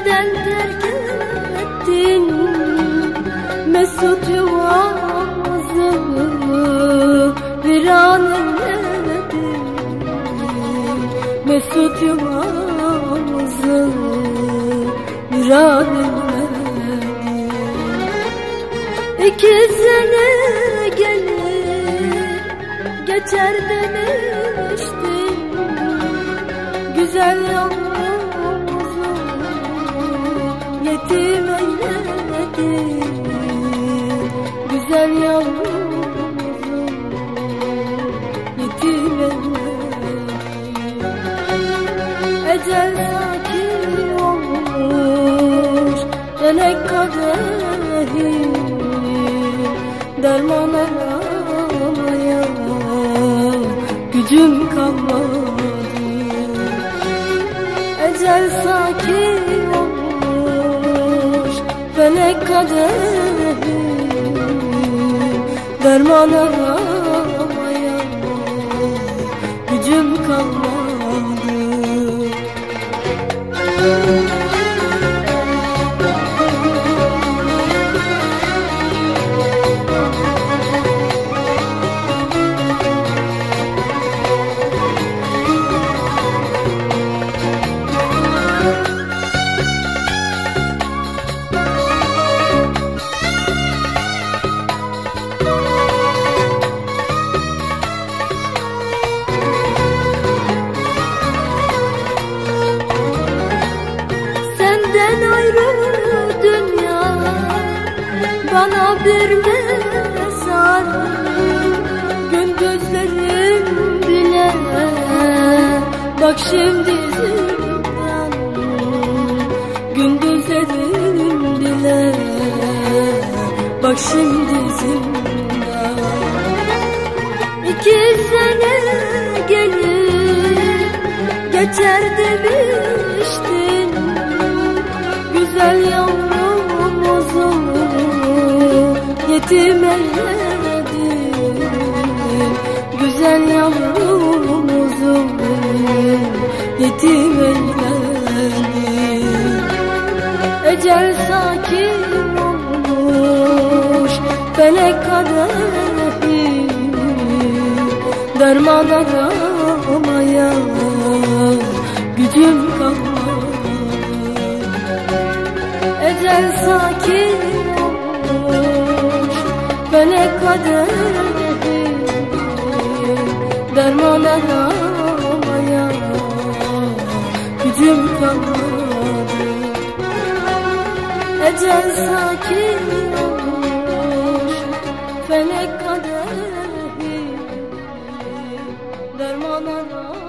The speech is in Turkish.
Neden terk ettin Mesut yuvamızı Bir an eyledin Mesut yuvamızı Bir an eyledin İki sene gelir Geçer demiştin. Güzel yavrumuzu Yetim eyledin Güzel yavrumuzu Yetim eyledin Ecel sakin olmuş Felek kadehi Derman aramaya Gücüm kalmadı. Ecel sakin Felek kadehi Derman aramaya Gücüm kalmadı Bana bir mezar. Gündüzlerim bile. Bak şimdi zindan Gündüzlerim bile. Bak şimdi zindan İki sene gelir. Geçer demiştin Ecel sakin olmuş. Felek kadehi Derman aramaya Gücüm kalmadı. Ecel sakin olmuş. Felek kadehi Derman aramaya Gücüm kalmadı Ecel sakin olmuş Felek kaderi. Derman arar